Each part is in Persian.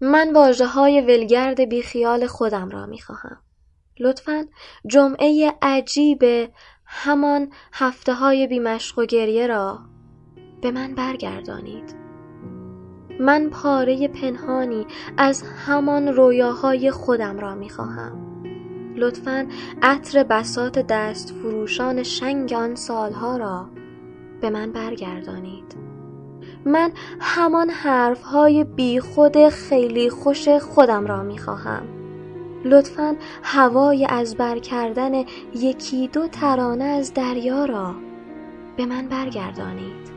من واجه های ولگرد بیخیال خودم را می خواهم. لطفا جمعه عجیب همان هفته های بیمشق و گریه را به من برگردانید. من پاره پنهانی از همان رویاهای خودم را می خواهم. لطفا عطر بسات دست فروشان شنگ آن سالها را به من برگردانید من همان حرف های بی خود خیلی خوش خودم را می خواهم لطفا هوای از بر کردن یکی دو ترانه از دریا را به من برگردانید.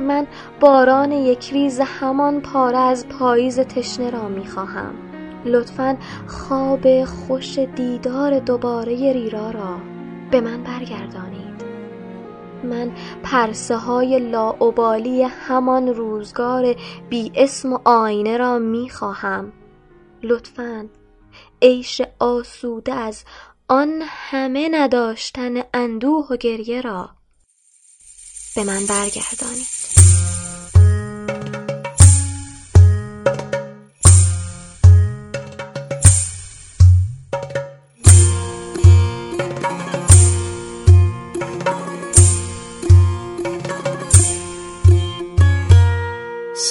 من باران یک ریز همان پاره از پاییز تشنه را می خواهم لطفا خواب خوش دیدار دوباره ریرا را به من برگردانید. من پرسه های لاعبالی همان روزگار بی اسم و آینه را می خواهم. لطفا عیش آسوده از آن همه نداشتن اندوه و گریه را به من برگردانید.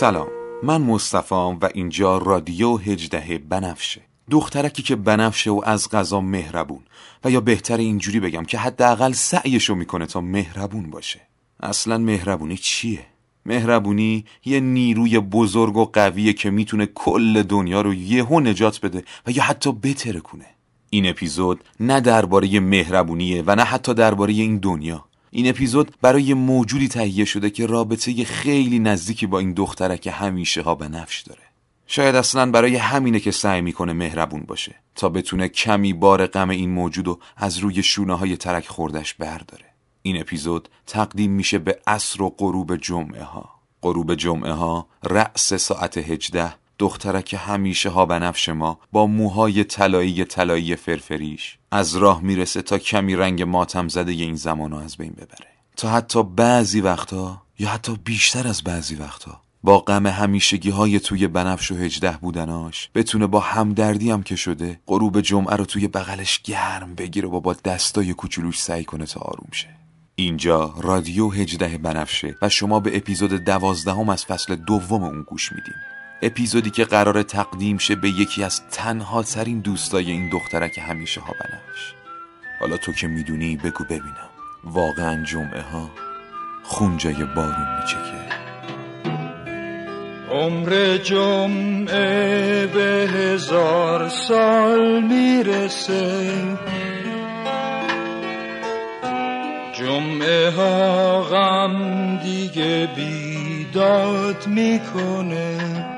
سلام. من مصطفام و اینجا رادیو هجده بنفشه. دخترکی که بنفشه و از غذا مهربون. و یا بهتر اینجوری بگم که حداقل سعیشو می‌کنه تا مهربون باشه. اصلا مهربونی چیه؟ مهربونی یه نیروی بزرگ و قویه که می‌تونه کل دنیا رو یهو نجات بده و یا حتی بتره کنه این اپیزود نه درباره مهربونیه و نه حتی درباره این دنیا. این اپیزود برای موجودی تهیه شده که رابطه خیلی نزدیکی با این دختره که همیشه ها به نفش داره. شاید اصلا برای همینه که سعی می‌کنه مهربون باشه تا بتونه کمی بار غم این موجود از روی شونه های ترک خوردش برداره. این اپیزود تقدیم میشه به عصر و غروب جمعه ها غروب جمعه ها رأس ساعت هجده دخترک همیشه ها بنفش ما با موهای طلایی طلایی فرفریش از راه می‌رسه تا کمی رنگ ماتم زده این زمانو از بین ببره. تا حتی بعضی وقتا یا حتی بیشتر از بعضی وقتا با غم همیشگی های توی بنفش و هجده بودناش بتونه با همدردی هم که شده غروب جمعه رو توی بغلش گرم بگیره و با دستای کوچولوش سعی کنه تا آروم شه. اینجا رادیو هجده بنفشه و شما به اپیزود دوازدهم از فصل دوم اون گوش میدین. اپیزودی که قرار تقدیم شه به یکی از تنها ترین دوستای این دخترک همیشه ها بنفش. حالا تو که می‌دونی بگو ببینم. واقعا جمعه ها خونجای بارون میچکه. عمر جمعه به هزار سال می‌رسه. جمعه ها غم دیگه بیداد می‌کنه.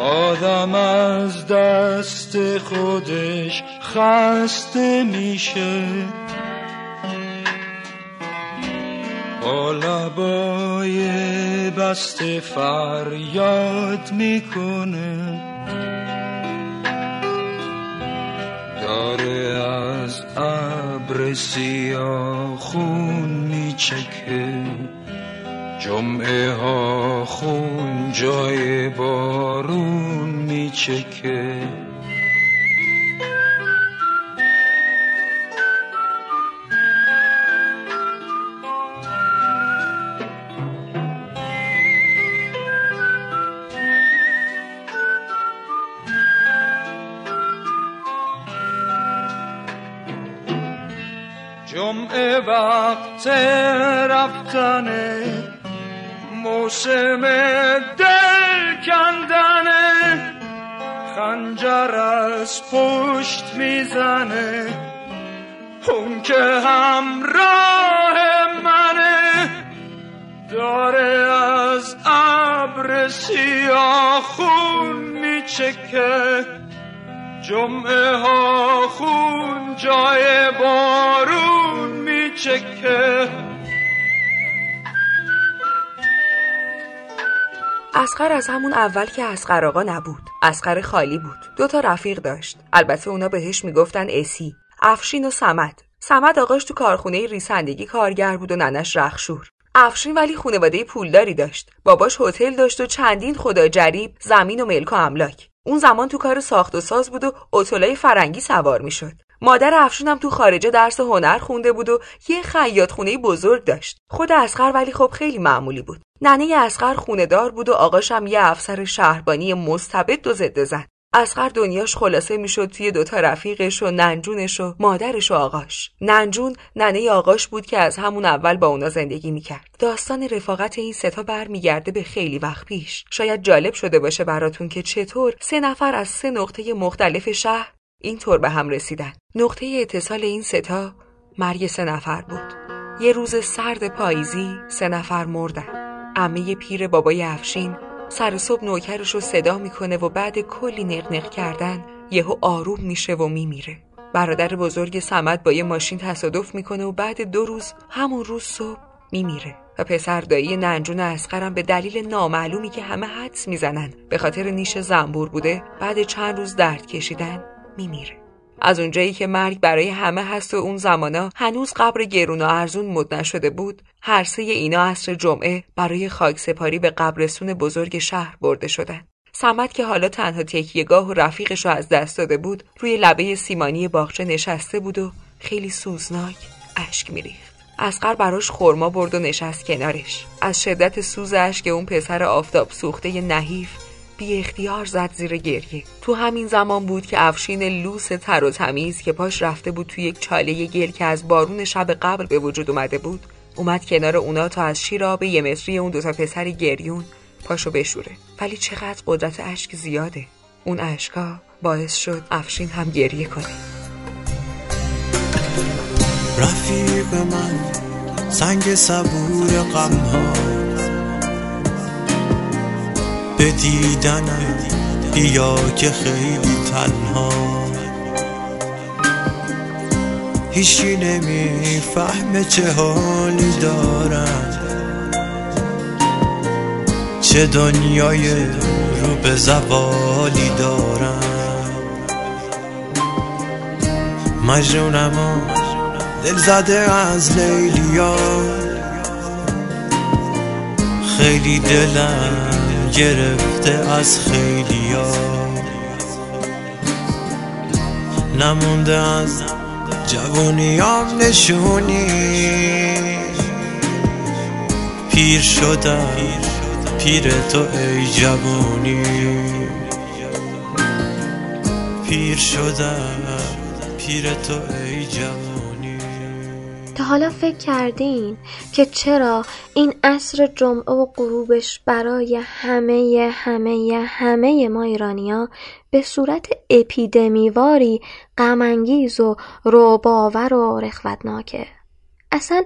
آدم از دست خودش خسته میشه. با لبای بسته فریاد می‌کنه. داره از ابر سیاه خون میچکه. جمعه ها خون جای بارون میچکه. جمعه وقت رفتنه سیاه خون میچکه. جمعه ها خون جای بارون میچکه. اسقر از همون اول که اسقر آقا نبود. اسقر خالی بود. دو تا رفیق داشت. البته اونا بهش می‌گفتن اسی. افشین و سمد. سمد آقاش تو کارخونه ریسندگی کارگر بود و ننش رخشور. افشین ولی خانواده پولداری داشت. باباش هتل داشت و چندین خدا جریب زمین و ملک و املاک. اون زمان تو کار ساخت و ساز بود و اتولای فرنگی سوار می‌شد. مادر افشینم تو خارجه درس هنر خونده بود و یه خیاط خونه بزرگ داشت. خود اسقر ولی خب خیلی معمولی بود. ننه اسقر خونه دار بود و آقاشم یه افسر شهربانی مستبد و ضد زن. اسقر دنیاش خلاصه می‌شد توی دوتا رفیقش و ننجونش و مادرش و آقاش. ننجون ننه آقاش بود که از همون اول با اونا زندگی می‌کرد. داستان رفاقت این ستا برمیگرده به خیلی وقت پیش. شاید جالب شده باشه براتون که چطور سه نفر از سه نقطه مختلف شهر اینطور به هم رسیدن. نقطه اتصال این ستا مرگ سه نفر بود. یه روز سرد پاییزی سه نفر مردن. عمه پیر بابای افشین سر صبح نوکرش رو صدا می‌کنه و بعد کلی نقنق کردن یهو آروم میشه و میمیره. برادر بزرگ سمت با یه ماشین تصادف می‌کنه و بعد دو روز همون روز صبح میمیره و پسر دایی ننجون اسقرم به دلیل نامعلومی که همه حدس می‌زنن به خاطر نیش زنبور بوده بعد چند روز درد کشیدن میمیره. از اونجایی که مرگ برای همه هست و اون زمانا هنوز قبر گرون و ارزون مد نشده بود هر سه اینا عصر جمعه برای خاک سپاری به قبرستون بزرگ شهر برده شدن. سمت که حالا تنها تکیهگاه و رفیقش رو از دست داده بود روی لبه سیمانی باغچه نشسته بود و خیلی سوزناک اشک میریخت. اسقر براش خورما برد و نشست کنارش. از شدت سوز اشک اون پسر آفتاب سوخته نحیف بی اختیار زد زیر گریه. تو همین زمان بود که افشین لوس تر و تمیز که پاش رفته بود توی یک چاله گل که از بارون شب قبل به وجود اومده بود اومد کنار اونا تا از شیر آب یه متری اون دوتا پسر گریون پاشو بشوره. ولی چقدر قدرت اشک زیاده. اون اشکا باعث شد افشین هم گریه کنه. رفیق من سنگ صبور غم به دیدنم بیا که خیلی تنها. هیچی نمی‌فهمه چه حالی دارم. چه دنیای رو به زوالی دارم. مجنونم دل زده از لیلیا خیلی دلم گرفته از خیلیا نمونده از جوونیام نشونی. پیر شدم پیر تو ای جوونی پیر شدم پیر تو ای جوونی حالا فکر کردین که چرا این عصر جمعه و غروبش برای همه همه همه ما ایرانیا به صورت اپیدمیواری غمانگیز و روباور و رخوتناکه. اصلا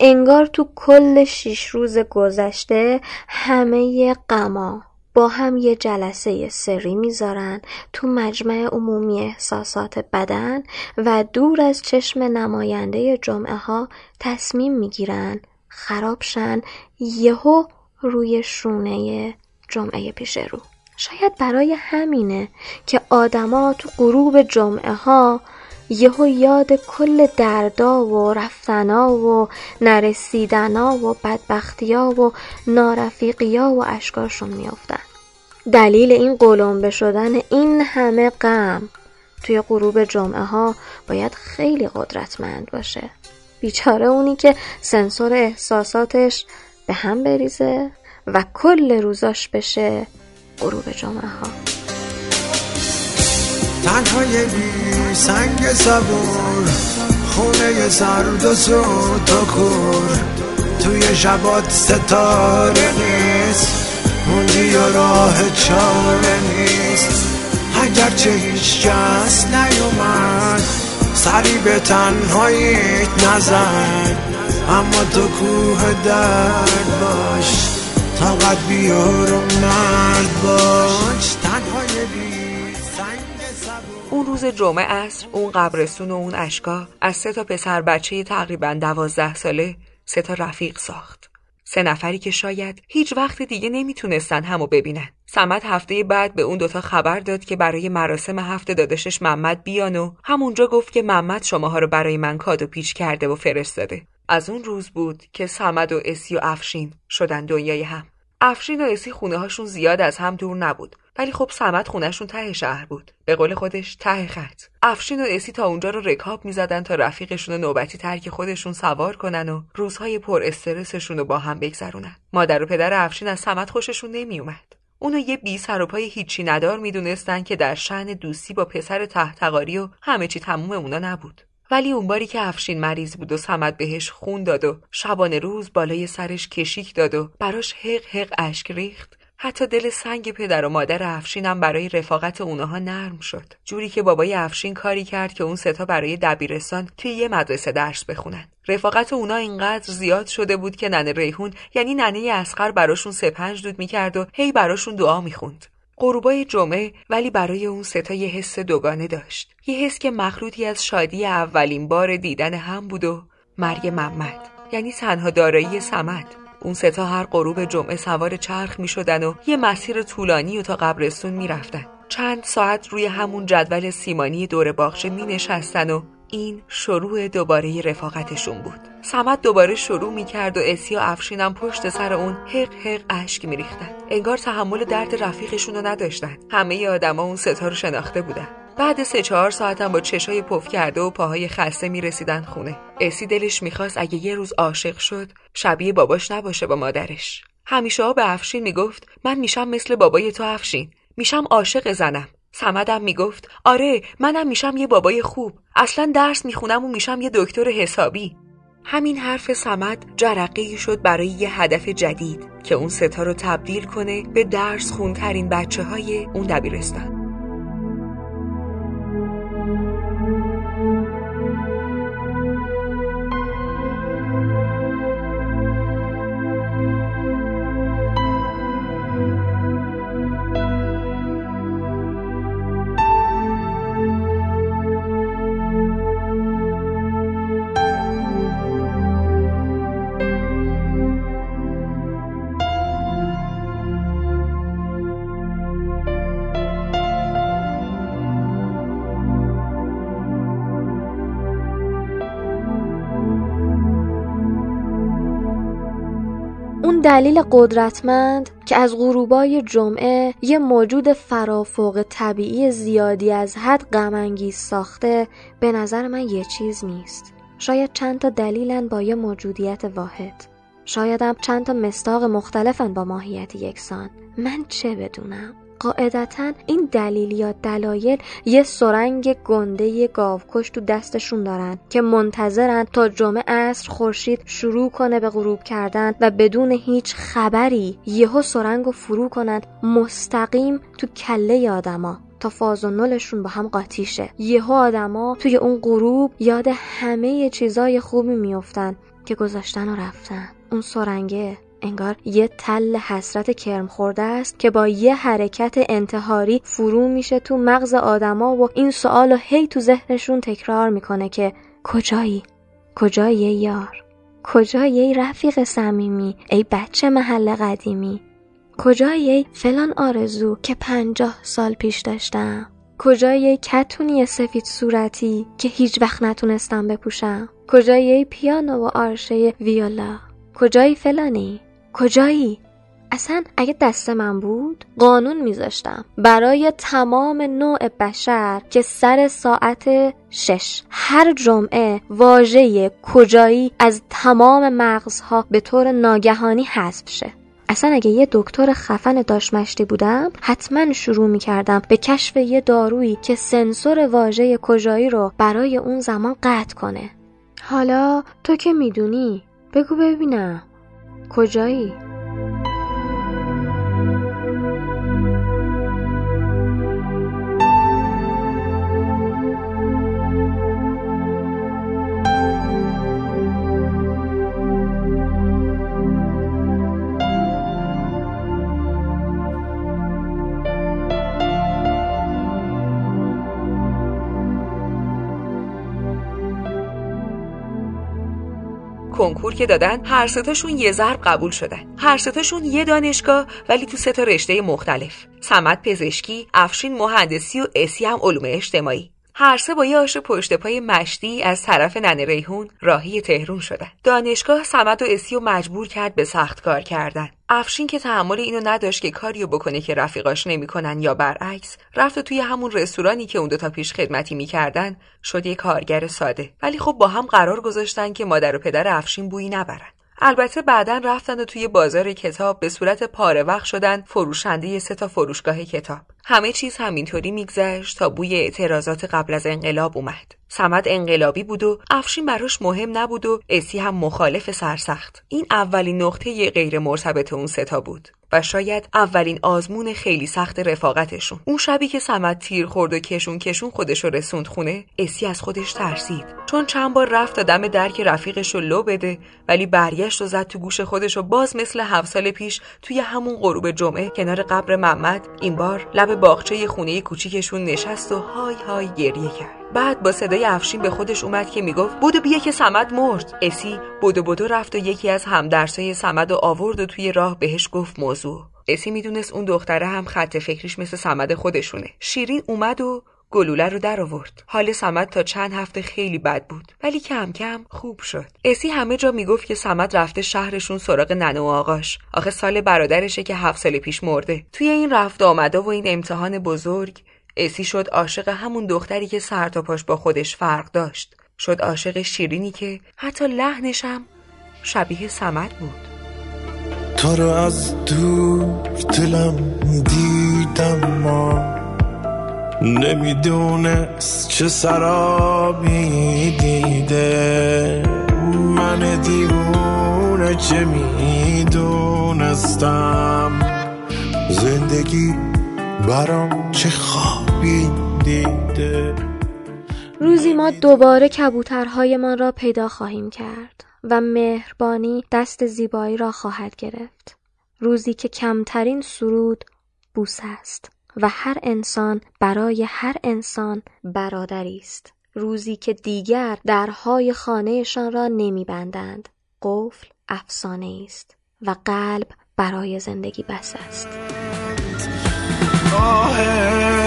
انگار تو کل شیش روز گذشته همه غما با هم یه جلسه سری می‌ذارن تو مجمع عمومی احساسات بدن و دور از چشم نماینده جمعه ها تصمیم می‌گیرن خرابشن یهو روی شونه جمعه پیش رو. شاید برای همینه که آدما تو غروب جمعه ها یهو یاد کل دردا و رفتنا و نرسیدنا و بدبختیا و نارفیقیا و اشکاشون میافتن. دلیل این قلمبه شدن این همه غم توی غروب جمعه ها باید خیلی قدرتمند باشه. بیچاره اونی که سنسور احساساتش به هم بریزه و کل روزاش بشه غروب جمعه ها تنهای بی سنگ صبور خونه سرد و سود و کور. توی شبات ستاره نیست موندی و راه چاره نیست. اگرچه هیچ کس نیومد سری به تنهاییت نزد اما تو کوه درد باش طاقت بیار و مرد باش. اون روز جمعه عصر اون قبرستون و اون اشکا از سه تا پسر بچه تقریبا دوازده ساله سه تا رفیق ساخت. سه نفری که شاید هیچ وقت دیگه نمی‌تونستن همو ببینن. سمت هفته بعد به اون دوتا خبر داد که برای مراسم هفته داداشش محمد بیان و همونجا گفت که محمد شماها رو برای من کادو پیچ کرده و فرستاده. از اون روز بود که سمد و اسی و افشین شدن دنیای هم. افشین و اسی خونه هاشون زیاد از هم دور نبود. ولی خب سمت خونهشون ته شهر بود. به قول خودش ته خط. افشین و اسی تا اونجا رو رکاب می‌زدن تا رفیقشون نوبتی ترک خودشون سوار کنن و روزهای پر استرسشون رو با هم بگذرونن. مادر و پدر افشین از سمت خوششون نمیومد اونو یه بی سر و پای هیچی ندار می‌دونستن که در شن دوستی با پسر تحتقاری و همه چی تموم اونا نبود. ولی اون باری که افشین مریض بود و سمت بهش خون داد و شبانه روز بالای سرش کشیک داد و براش حق حق اشک ریخت حتی دل سنگ پدر و مادر افشینم برای رفاقت اونها نرم شد. جوری که بابای افشین کاری کرد که اون ستا برای دبیرستان توی یه مدرسه درس بخونن. رفاقت اونا اینقدر زیاد شده بود که ننه ریحون یعنی ننه اسقر براشون سپنج دود می‌کرد و هی براشون دعا می‌خوند. غروبای جمعه ولی برای اون ستا یه حس دوگانه داشت. یه حس که مخلوطی از شادی اولین بار دیدن هم بود و مرگ محمد یعنی تنها دارایی سمت اون ستا هر غروب جمعه سوار چرخ می شدن و یه مسیر طولانی و تا قبرستون می رفتن. چند ساعت روی همون جدول سیمانی دور باغچه می نشستن و این شروع دوباره رفاقتشون بود سمت دوباره شروع می کرد و اسی و افشینم پشت سر اون حق حق اشک می ریختن. انگار تحمل درد رفیقشون رو نداشتن همه آدما اون ستا رو شناخته بودن بعد سه چهار ساعتم با چشای پف کرده و پاهای خسته می رسیدن خونه. اسی دلش می‌خواست اگه یه روز عاشق شد شبیه باباش نباشه با مادرش. همیشه ها به افشین می‌گفت من میشم مثل بابای تو افشین. میشم عاشق زنم. سمدم می‌گفت آره منم میشم یه بابای خوب. اصلا درس می‌خونم و میشم یه دکتر حسابی. همین حرف سمد جرقه شد برای یه هدف جدید که اون ستا رو تبدیل کنه به درس خونترین بچه های اون دبیرستان. دلیل قدرتمند که از غروبای جمعه یه موجود فرافوق طبیعی زیادی از حد غمانگیز ساخته به نظر من یه چیز نیست. شاید چند تا دلیلن با یه موجودیت واحد. شایدم چند تا مستاق مختلفن با ماهیت یکسان. من چه بدونم؟ قاعدتا این دلیل یا دلایل یه سرنگ گنده گاوکش تو دستشون دارن که منتظرن تا جمعه عصر خورشید شروع کنه به غروب کردن و بدون هیچ خبری یهو سرنگ رو فرو کنند مستقیم تو کله آدما تا فاز و نلشون با هم قاطی شه. یهو آدما توی اون غروب یاد همه چیزای خوبی میافتن که گذاشتن و رفتن. اون سرنگه انگار یه تل حسرت کرم خورده است که با یه حرکت انتحاری فرو میشه تو مغز آدما و این سوال هی تو ذهنشون تکرار می‌کنه که کجایی؟ کجایی یار؟ کجایی ای رفیق صمیمی؟ ای بچه محل قدیمی؟ کجایی ای فلان آرزو که پنجاه سال پیش داشتم؟ کجایی ای کتونی سفید صورتی که هیچ وقت نتونستم بپوشم؟ کجایی ای پیانو و آرشه ویولا؟ کجایی فلانی؟ کجایی؟ اصلا اگه دست من بود قانون میذاشتم. برای تمام نوع بشر که سر ساعت شش هر جمعه واژه کجایی از تمام مغزها به طور ناگهانی حذف شه. اصلا اگه یه دکتر خفن داشمشتی بودم حتما شروع می‌کردم به کشف یه دارویی که سنسور واژه کجایی رو برای اون زمان قطع کنه. حالا تو که می‌دونی بگو ببینم. کجایی؟ کنکور که دادن هر ستاشون یه ضرب قبول شدن. هر ستاشون یه دانشگاه ولی تو سه تا رشته مختلف. سمت پزشکی افشین مهندسی و اسی هم علوم اجتماعی. هر سه با یه آش پشت پای مشتی از طرف ننه ریحون راهی تهرون شدن. دانشگاه سمد و اسی و مجبور کرد به سخت کار کردن. افشین که تحمل اینو نداشت که کاریو بکنه که رفیقاش نمی‌کنن یا برعکس رفت و توی همون رستورانی که اون دوتا پیش خدمتی می‌کردن شد یه کارگر ساده. ولی خب با هم قرار گذاشتن که مادر و پدر افشین بویی نبرن. البته بعدا رفتن و توی بازار کتاب به صورت پاره وقت شدن فروشنده سه تا فروشگاه کتاب. همه چیز همینطوری میگذشت تا بوی اعتراضات قبل از انقلاب اومد. سمد انقلابی بود و افشین براش مهم نبود و اسی هم مخالف سرسخت. این اولین نقطه غیر مرتبط اون ستا بود. و شاید اولین آزمون خیلی سخت رفاقتشون. اون شبی که سمت تیر خورد و کشون کشون خودش رو رسوند خونه اسی از خودش ترسید. چون چند بار رفت تا دم درک رفیقش رو لو بده ولی برگشت و زد تو گوش خودش و باز مثل هفت سال پیش توی همون غروب جمعه کنار قبر محمد این بار لب باغچه خونه کوچیکشون نشست و های های گریه کرد. بعد با صدای افشین به خودش اومد که می‌گفت بودو بیا که سمد مرد. اسی بودو بودو رفت و یکی از همدرسای سمد و آورد و توی راه بهش گفت موضوع. اسی می‌دونست اون دختره هم خط فکریش مثل سمد خودشونه. شیرین اومد و گلوله رو در آورد. حال سمد تا چند هفته خیلی بد بود ولی کم کم خوب شد. اسی همه جا می‌گفت که سمد رفته شهرشون سراغ ننه و آقاش. آخه سال برادرشه که هفت سال پیش مرده. توی این رفت آمده و این امتحان بزرگ اسی شد عاشق همون دختری که سر تا پاش با خودش فرق داشت. شد عاشق شیرینی که حتی لحنش هم شبیه سمت بود. تو رو از دور دلم دیدم ما نمی‌دونست چه سرابی دیده. من دیوونه چه می‌دونستم. زندگی برام چه خوابی دیده. روزی ما دوباره کبوترهایمان را پیدا خواهیم کرد و مهربانی دست زیبایی را خواهد گرفت. روزی که کمترین سرود بوس است و هر انسان برای هر انسان برادری است. روزی که دیگر درهای خانهشان را نمیبندند قفل افسانه است و قلب برای زندگی بس است. Oh, no hair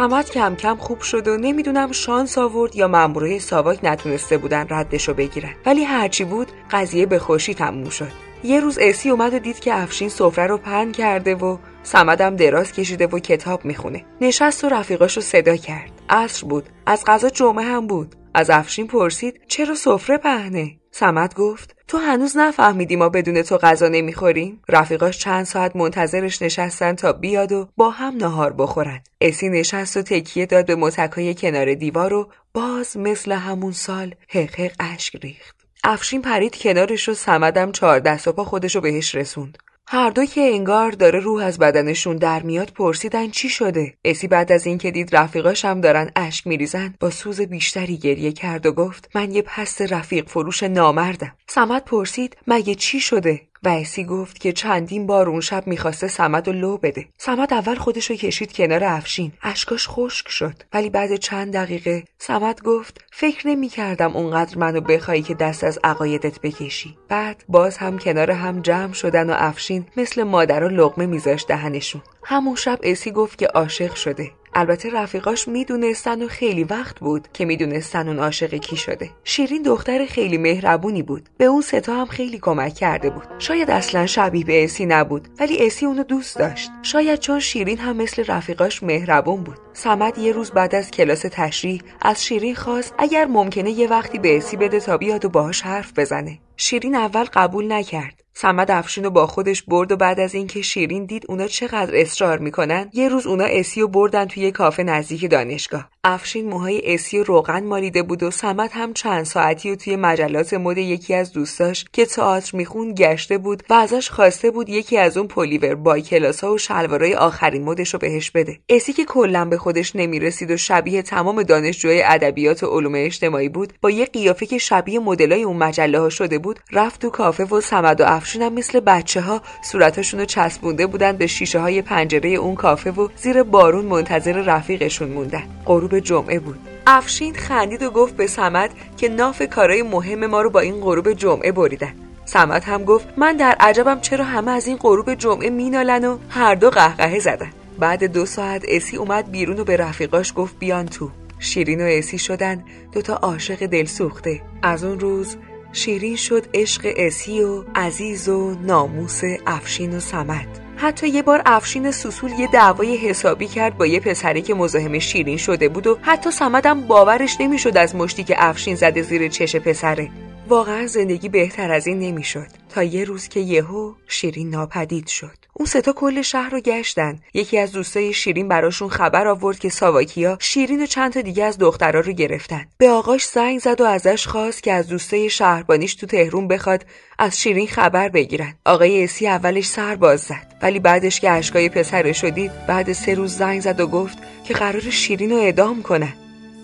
سمت کم کم خوب شد و نمی‌دونم شانس آورد یا مامورای ساواک نتونسته بودن ردشو بگیرن. ولی هرچی بود قضیه به خوشی تموم شد. یه روز اسی اومد و دید که افشین سفره رو پهن کرده و سمدم دراز کشیده و کتاب می‌خونه. نشست و رفیقاش رو صدا کرد. عصر بود. از غذا جمعه هم بود. از افشین پرسید چرا سفره پهنه؟ سمت گفت تو هنوز نفهمیدی ما بدون تو غذا نمی‌خوریم؟ رفیقاش چند ساعت منتظرش نشستن تا بیاد و با هم نهار بخورن. اسی نشست و تکیه داد به متکای کنار دیوار و باز مثل همون سال حقق اشک ریخت. افشین پرید کنارش و سمدم چهار دست و پا خودش بهش رسوند. هر دو که انگار داره روح از بدنشون در میاد پرسیدن چی شده. اسی بعد از اینکه دید رفیقاش هم دارن اشک میریزن با سوز بیشتری گریه کرد و گفت من یه پست رفیق فروش نامردم. سمت پرسید مگه چی شده؟ و اسی گفت که چندین بار اون شب می‌خواسته سمد و لو بده. سمد اول خودش رو کشید کنار افشین. اشکاش خشک شد. ولی بعد چند دقیقه سمد گفت فکر نمی کردم اونقدر منو بخوایی که دست از عقایدت بکشی. بعد باز هم کنار هم جمع شدن و افشین مثل مادر و لغمه میذاشت دهنشون. همون شب اسی گفت که عاشق شده. البته رفیقاش می‌دونستن و خیلی وقت بود که می‌دونستن اون عاشق کی شده. شیرین دختر خیلی مهربونی بود. به اون ستا هم خیلی کمک کرده بود. شاید اصلا شبیه به اسی نبود ولی اسی اونو دوست داشت. شاید چون شیرین هم مثل رفیقاش مهربون بود. سمد یه روز بعد از کلاس تشریح از شیرین خواست اگر ممکنه یه وقتی به اسی بده تا بیاد و باهاش حرف بزنه. شیرین اول قبول نکرد. سمد افشین رو با خودش برد و بعد از اینکه شیرین دید اونا چقدر اصرار می‌کنن یه روز اونا اسی و بردن توی کافه نزدیک دانشگاه. افشین موهای اسی و روغن مالیده بود و سمت هم چند ساعتی و توی مجلات مد یکی از دوستاش که تئاتر میخون گشته بود و ازش خواسته بود یکی از اون پلیور بای کلاسا و شلوارای آخرین مدش رو بهش بده. اسی که کلا به خودش نمی‌رسید و شبیه تمام دانشجوی ادبیات و علوم اجتماعی بود با یه قیافه که شبیه مدلای اون مجله ها شده بود رفت تو کافه و سمد و افشین هم مثل بچه ها صورتاشون رو چسبونده بودن به شیشه های پنجره اون کافه و زیر بارون منتظر رفیقشون موندن. غروب جمعه بود. افشین خندید و گفت به سمت که ناف کارای مهم ما رو با این غروب جمعه بریدن. سمت هم گفت من در عجبم چرا همه از این غروب جمعه مینالن و هر دو قهقهه زدن. بعد دو ساعت اسی اومد بیرون و به رفیقاش گفت بیان تو. شیرین و اسی شدن دوتا عاشق دل سوخته. از اون روز شیرین شد عشق اسی و عزیز و ناموس افشین و سمت. حتی یه بار افشین سوسول یه دعوای حسابی کرد با یه پسری که مزاحم شیرین شده بود و حتی سمدم باورش نمی‌شد از مشتی که افشین زده زیر چش پسره. واقعا زندگی بهتر از این نمی‌شد. تا یه روز که یهو شیرین ناپدید شد. اون ستا کل شهر رو گشتن. یکی از دوستای شیرین براشون خبر آورد که ساواکیا شیرین و چند تا دیگه از دخترا رو گرفتن. به آقاش زنگ زد و ازش خواست که از دوستای شهربانیش تو تهرون بخواد از شیرین خبر بگیرن. آقای اسی اولش سر باز زد ولی بعدش که اشکای پسر شدید بعد سه روز زنگ زد و گفت که قرار شیرین رو اعدام کنن.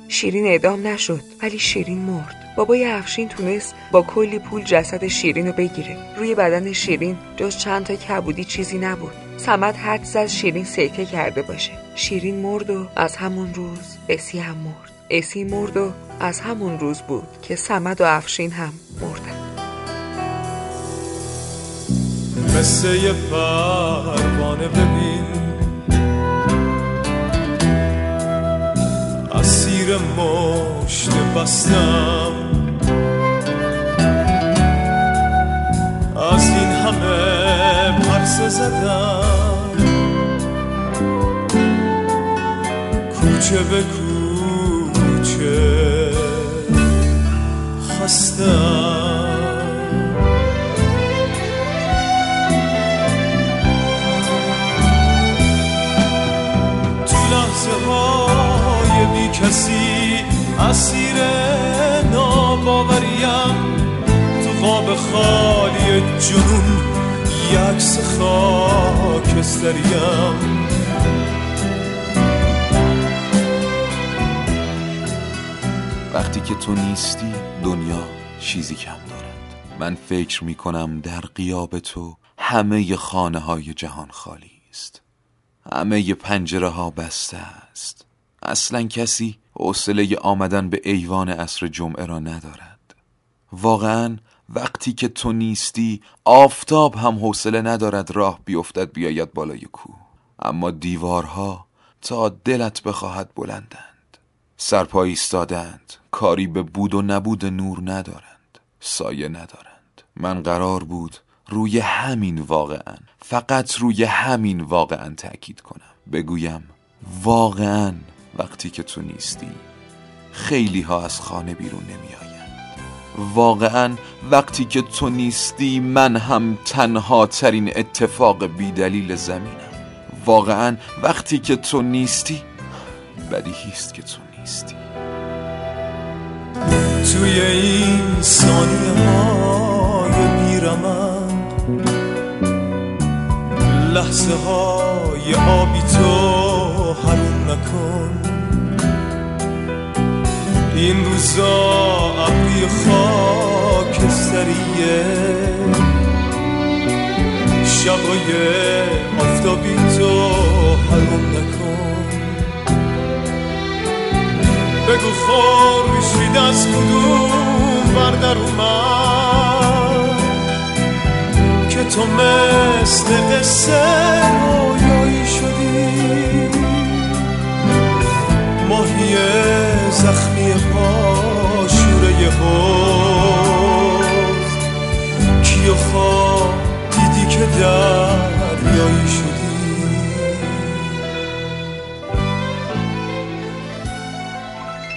شیرین اعدام نشد ولی شیرین مرد. بابای افشین تونست با کلی پول جسد شیرین رو بگیره. روی بدن شیرین جز چند تا کبودی چیزی نبود. سمت حد زد شیرین سکه کرده باشه. شیرین مرد و از همون روز اسی هم مرد. اسی مرد و از همون روز بود که سمد و افشین هم مردن. یه پروانه ببین. اسیر مشت بستم. از این همه پرسه زدم. کوچه به کوچه خستم. کسی اسیر ناباوریم تو قاب خالی جنون یکس خاکستریم وقتی که تو نیستی دنیا چیزی کم دارد. من فکر می کنم در قیاب تو همه خانه های جهان خالی است. همه پنجره ها بسته است. اصلا کسی حوصله آمدن به ایوان عصر جمعه را ندارد. واقعا وقتی که تو نیستی آفتاب هم حوصله ندارد راه بیفتد بیاید بالای کوه. اما دیوارها تا دلت بخواهد بلندند. سرپا ایستادند. کاری به بود و نبود نور ندارند. سایه ندارند. من قرار بود روی همین واقعا فقط روی همین واقعا تأکید کنم. بگویم واقعا وقتی که تو نیستی خیلی ها از خانه بیرون نمیآیند. واقعا وقتی که تو نیستی من هم تنها ترین اتفاق بیدلیل زمینم. واقعا وقتی که تو نیستی بدیهی است که تو نیستی. توی این ثانیه های بیرمند لحظه های آبی تو حروم نکن. این روزا ابری خاکستریه. شبای آفتابی تو حروم نکن. بگو خورشید از کدوم بردر اومد؟ که تو مثل قصه رویایی شدی. ماهی زخمی خواب دیدی که دریایی شدی.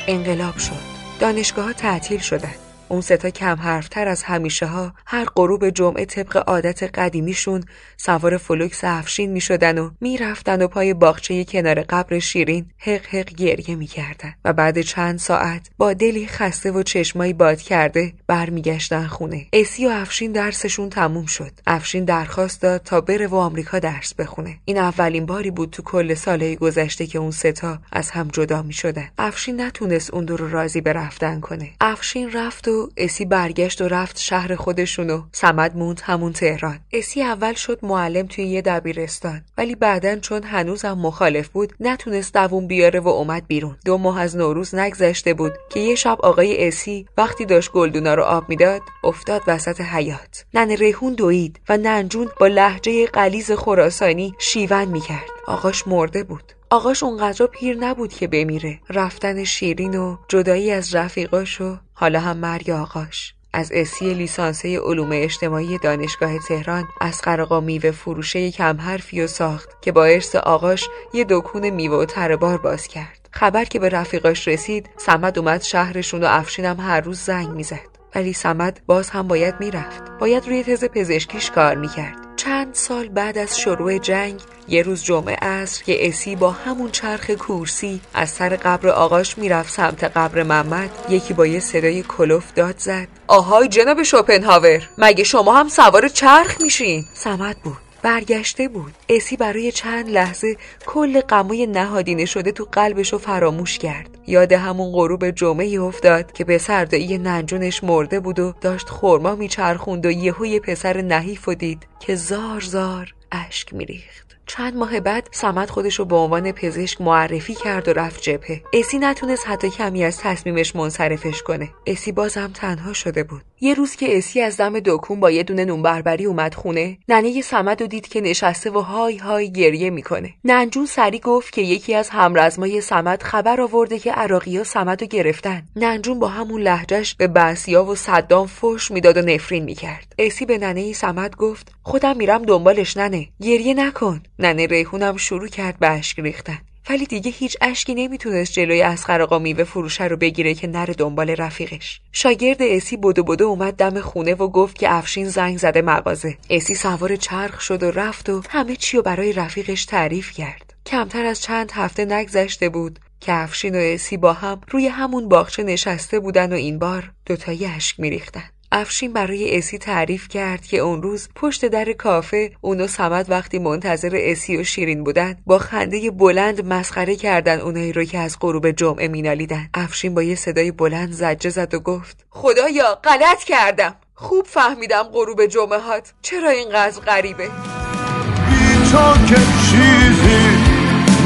انقلاب شد. دانشگاه ها تعطیل شدن. اون سه تا کم حرفتر از همیشه ها هر غروب جمعه طبق عادت قدیمیشون سوار فولکس افشین می شدن و می‌رفتن و پای باغچه کنار قبر شیرین هق هق گریه می‌کردن و بعد چند ساعت با دلی خسته و چشمایی باد کرده برمیگشتن خونه. اسی و افشین درسشون تموم شد. افشین درخواست داد تا بره و آمریکا درس بخونه. این اولین باری بود تو کل سالهای گذشته که اون سه تا از هم جدا می شدن افشین نتونست اون دو رو راضی به رفتن کنه. افشین رفت و اسی برگشت و رفت شهر خودشونو. سمد موند همون تهران. اسی اول شد معلم توی یه دبیرستان. ولی بعدا چون هنوزم مخالف بود نتونست دووم بیاره و اومد بیرون. دو ماه از نوروز نگذشته بود که یه شب آقای اسی وقتی داشت گلدونا رو آب می‌داد افتاد وسط حیات ننه ریحون دوید و ننجون با لحجه قلیز خراسانی شیون می‌کرد. آقاش مرده بود. آقاش اونقدر پیر نبود که بمیره. رفتن شیرین و جدایی از رفیقاش و حالا هم مرگ آقاش. از اسی لیسانسه علوم اجتماعی دانشگاه تهران از قرقا میوه فروشه کم حرفی و ساخت که با ارث آقاش یه دکون میوه و تربار باز کرد. خبر که به رفیقاش رسید سمد اومد شهرشون و افشینم هر روز زنگ می‌زد. ولی سمد باز هم باید می‌رفت. باید روی تز پزشکیش کار می‌کرد. چند سال بعد از شروع جنگ یه روز جمعه عصر که اسی با همون چرخ کورسی از سر قبر آقاش می‌رفت سمت قبر محمد یکی با یه صدای کلوف داد زد. آهای جناب شوپنهاور مگه شما هم سوار چرخ میشین؟ سمت بود. برگشته بود. اسی برای چند لحظه کل غمای نهادینه شده تو قلبشو فراموش کرد. یاد همون غروب جمعه افتاد که پسر دایی ننجونش مرده بود و داشت خورما میچرخوند و یهو یه پسر نحیف و دید که زار زار اشک میریخت. چند ماه بعد سمت خودش رو به عنوان پزشک معرفی کرد و رفت جبهه. اسی نتونست حتی کمی از تصمیمش منصرفش کنه. اسی بازم تنها شده بود. یه روز که اسی از دم دکون با یه دونه نون بربری اومد خونه ننه سمد رو دید که نشسته و های های گریه می‌کنه. ننجون سری گفت که یکی از همرزمای سمد خبر آورده که عراقیا سمد رو گرفتن. ننجون با همون لحجهش به بسیا و صدام فش می‌داد و نفرین می‌کرد. اسی به ننه سمد گفت خودم میرم دنبالش ننه. گریه نکن. ننه ریحونم شروع کرد به اشک ریختن. ولی دیگه هیچ اشکی نمی‌تونست جلوی اسخر آقا میوه فروشه رو بگیره که نره دنبال رفیقش. شاگرد اسی بدو بدو اومد دم خونه و گفت که افشین زنگ زده مغازه. اسی سوار چرخ شد و رفت و همه چی رو برای رفیقش تعریف کرد. کمتر از چند هفته نگذشته بود که افشین و اسی با هم روی همون باغچه نشسته بودن و این بار دوتایی اشک میریختن. افشین برای اسی تعریف کرد که اون روز پشت در کافه اونو سمت وقتی منتظر اسی و شیرین بودن با خنده بلند مسخره کردن اونایی رو که از غروب جمعه مینالیدن. افشین با یه صدای بلند زجه زد و گفت خدایا غلط کردم. خوب فهمیدم غروب جمعهات. چرا اینقدر غریبه؟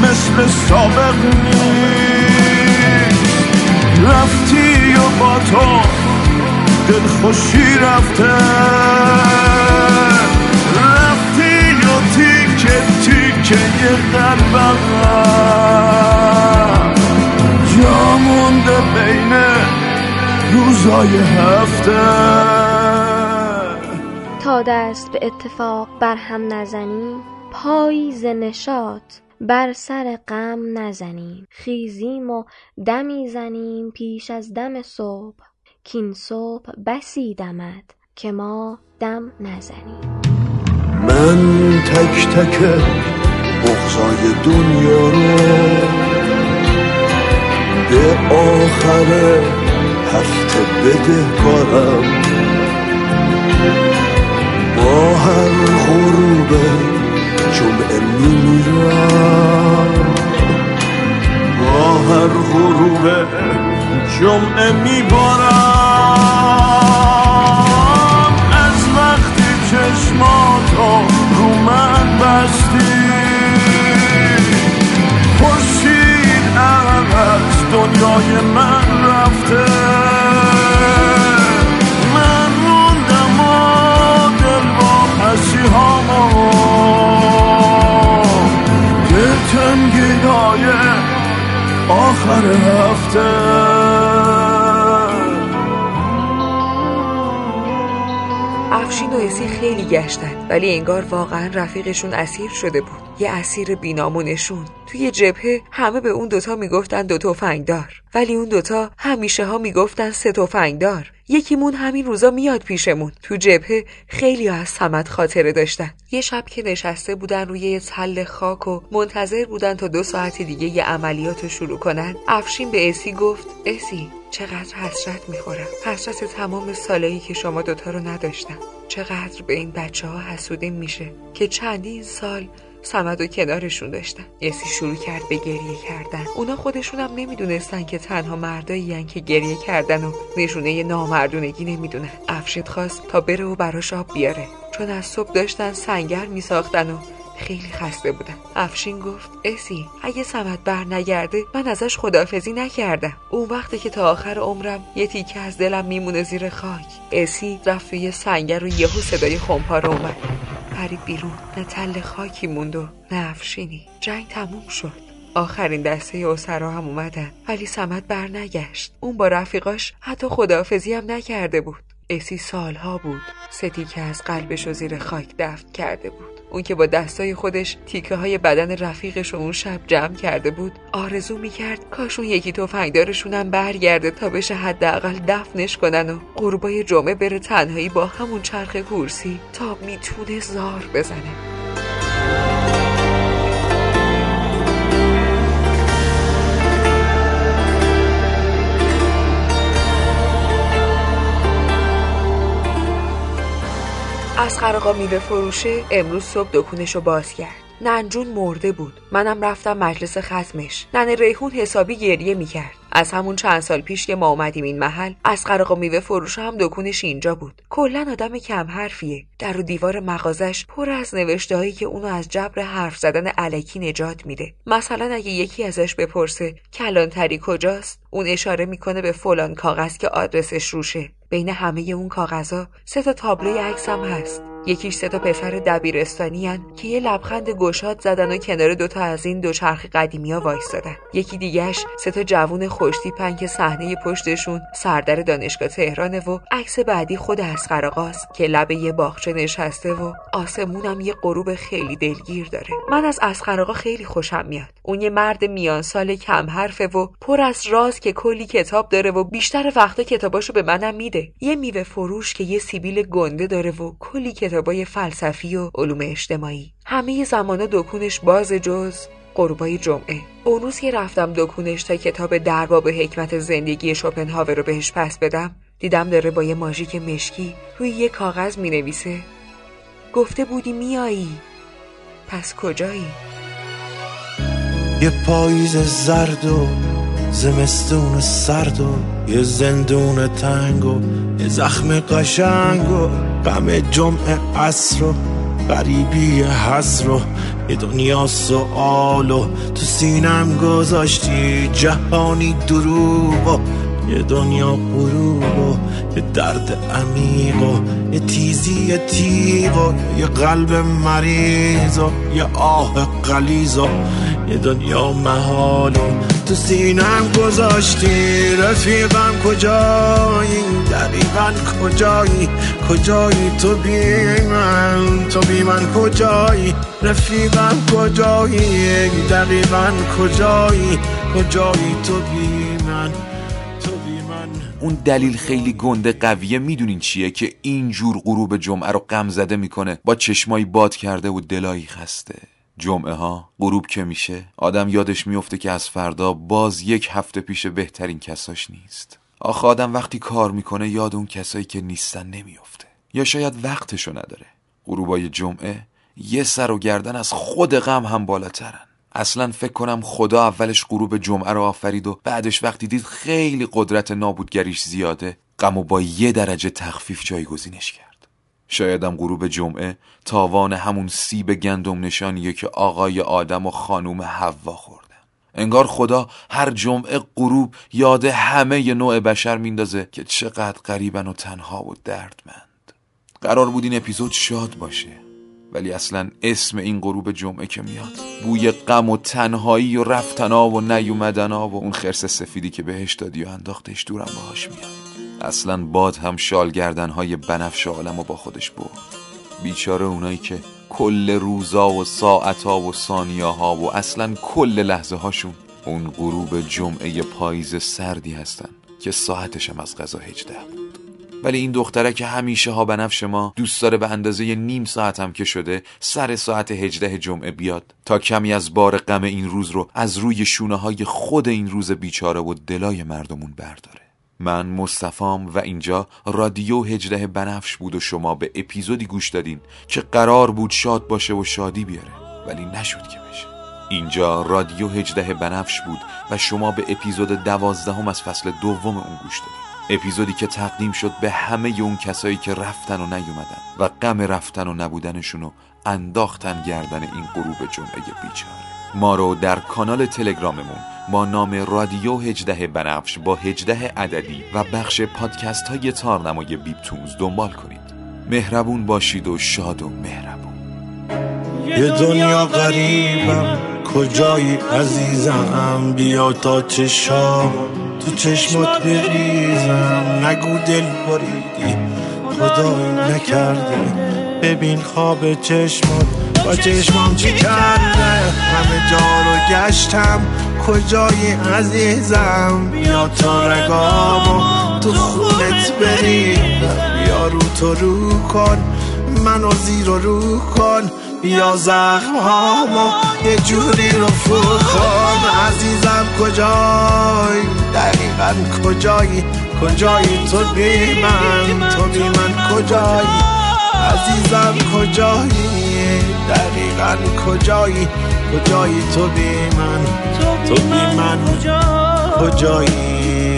مثل سابق نیست. رفتی و با تو دل خوشی رفته. رفتی و تیکه تیکه یه قلبم جا مونده بین روزای هفته. تا دست به اتفاق بر هم نزنیم پایی ز نشاط بر سر غم نزنیم خیزیم و دمی زنیم پیش از دم صبح. کین صبح بسی دمد که ما دم نزنیم. من تک تک بغضای دنیا رو به آخر هفته بده کارم. با هر غروب جمعه میمیرم. با هر غروب جمعه میبارم ولی انگار واقعا رفیقشون اسیر شده بود. یه اسیر بینامونشون توی جبهه همه به اون دوتا می‌گفتن دو تفنگدار. ولی اون دوتا همیشه ها می‌گفتن سه تفنگدار. یکیمون همین روزا میاد پیشمون. تو جبهه خیلی از سمت خاطره داشتن. یه شب که نشسته بودن روی یه تل خاک و منتظر بودن تا دو ساعت دیگه یه عملیات رو شروع کنن افشین به اسی گفت اسی چقدر حسرت می‌خورم. حسرت تمام سالایی که شما دوتا رو نداشتم. چقدر به این بچه ها حسودیم میشه که چندین سال سمد و کنارشون داشتن. یسی شروع کرد به گریه کردن. اونا خودشون هم نمی‌دونستن که تنها مردایی که گریه کردن و نشونه نامردونگی نمی‌دونن. افشید خواست تا بره و براش آب بیاره. چون از صبح داشتن سنگر میساختن و خیلی خسته بودن افشین گفت اسی اگه سمت بر نگرده من ازش خدافزی نکردم. اون وقتی که تا آخر عمرم یه تیکه از دلم میمونه زیر خاک. اسی رفت توی سنگر و یهو صدای خمپاره اومد. پرید بیرون. نه تل خاکی موند و نه افشینی. جنگ تموم شد. آخرین دسته اسرا هم اومدن. ولی سمت بر نگشت. اون با رفیقاش حتی خداحافظی هم نکرده بود. اسی سالها بود. ستی که از قلبش و زیر خاک دفن کرده بود. اون که با دستای خودش تیکه های بدن رفیقش رو اون شب جمع کرده بود آرزو می‌کرد کاش اون یکی توفنگدارشون هم برگرده تا بشه حداقل دفنش کنن و قربای جمعه بره تنهایی با همون چرخ کورسی تا می‌تونه زار بزنه. از آقا میوه فروشه امروز صبح دکونش رو باز کرد. ننجون مرده بود. منم رفتم مجلس ختمش. نن ریحون حسابی گریه می‌کرد. از همون چند سال پیش که ما اومدیم این محل از و میوه فروش هم دکونش اینجا بود. کلا آدم کم حرفیه در و دیوار مغازش پر از نوشته که اونو از جبر حرف زدن علکی نجات میده. مثلا اگه یکی ازش بپرسه کلانتری کجاست؟ اون اشاره می‌کنه به فلان کاغذ که آدرسش روشه. بین همه اون کاغذها سه تا تابلوی عکسم هست. یکیش سه تا پسر دبیرستانی هن که یه لبخند گشاد زدن و کنار دوتا از این دوچرخ قدیمی ها وایستادن. یکی دیگهش سه تا جوون خوشتیپن که صحنه پشتشون سردر دانشگاه تهرانه و عکس بعدی خود اسقر که لب یه باغچه نشسته و آسمونم یه غروب خیلی دلگیر داره. من از اسقر آقا خیلی خوشم میاد. اون یه مرد میان سال کم حرفه و پر از راز که کلی کتاب داره و بیشتر وقتا کتاباشو به منم میده. یه میوه فروش که یه سیبیل گنده داره و کلی کتابای فلسفی و علوم اجتماعی. همه زمانا دکونش باز جز قربای جمعه. اون روز که رفتم دکونش تا کتاب درباب حکمت زندگی شوپنهاور رو بهش پس بدم دیدم داره با یه ماژیک مشکی روی یه کاغذ می نویسه گفته بودی میایی پس کجایی؟ یه پاییز زرد و زمستون سرد و یه زندون تنگ و یه زخم قشنگ و غم جمع عصر و غریبی حسر و یه دنیا سوال و تو سینم گذاشتی جهانی دروغ و یه دنیا غروب و یه درد عمیق و یه تیزی تیغ و یه قلب مریض و یه آه قلیز و یه دنیا محال و تو سینم گذاشتی رفیقم کجایی؟ دقیقا کجایی؟ کجایی تو بی من؟ تو بی من کجایی؟ رفیقم کجایی؟ دقیقا کجایی؟ کجایی تو بی من؟ اون دلیل خیلی گنده قویه می‌دونین چیه که اینجور غروب جمعه رو غم زده می‌کنه با چشمایی باد کرده و دلایی خسته. جمعه ها غروب که میشه آدم یادش میفته که از فردا باز یک هفته پیش بهترین کساش نیست. آخه آدم وقتی کار می‌کنه یاد اون کسایی که نیستن نمیفته یا شاید وقتشو نداره. غروبای جمعه یه سر و گردن از خود غم هم بالاترن. اصلا فکر کنم خدا اولش غروب جمعه رو آفرید و بعدش وقتی دید خیلی قدرت نابودگریش زیاده غم و با یه درجه تخفیف جایگزینش کرد. شایدم غروب جمعه تاوان همون سیب گندم نشانیه که آقای آدم و خانوم حوا خوردن. انگار خدا هر جمعه غروب یاد همه ی نوع بشر میندازه که چقدر غریبن و تنها و دردمند. قرار بود این اپیزود شاد باشه. ولی اصلا اسم این غروب جمعه که میاد. بوی غم و تنهایی و رفتنا و نیومدنا و اون خرس سفیدی که بهش دادی و انداختش دورم باهاش میاد. اصلا باد هم شال های بنفش عالم و با خودش برد. بیچاره اونایی که کل روزا و ساعتا و ها و اصلا کل لحظه هاشون اون غروب جمعه پاییز سردی هستن که ساعتش هم از غذا هجده. ولی این دختره که همیشه ها بنفش ما دوست داره به اندازه نیم ساعت هم که شده سر ساعت هجده جمعه بیاد تا کمی از بار غم این روز رو از روی شونه های خود این روز بیچاره و دلای مردمون برداره. من مصطفام و اینجا رادیو هجده بنفش بود و شما به اپیزودی گوش دادین که قرار بود شاد باشه و شادی بیاره. ولی نشد که بشه. اینجا رادیو هجده بنفش بود و شما به اپیزود دوازدهم از فصل دوم اون گوش دادین. اپیزودی که تقدیم شد به همه اون کسایی که رفتن و نیومدن و غم رفتن و نبودنشونو انداختن گردن این غروب جمعه بیچاره. ما رو در کانال تلگراممون با نام رادیو هجده بنفش با هجده عددی و بخش پادکست های تارنمای بیپتونز دنبال کنید. مهربون باشید و شاد و مهربون. یه دنیا غریبم. کجایی عزیزم؟ بیا تا چشام. تو چشمات بریزم. نگو دل بریدی. خدایی نکرده. ببین خواب چشمات. با چشمام چی کرده؟ همه جا رو گشتم. کجای عزیزم؟ بیا تا رگامو تو خونت بریم بیا رو تو رو کن. منو زیر رو کن. بیا زخم هامو یه جوری رو کن. عزیزم کجای؟ دقیقا کجایی؟ کجایی تو بی من؟ تو بی من کجایی؟ عزیزم کجایی؟ دقیقا کجایی؟ کجایی تو بی من؟ تو بی من کجایی؟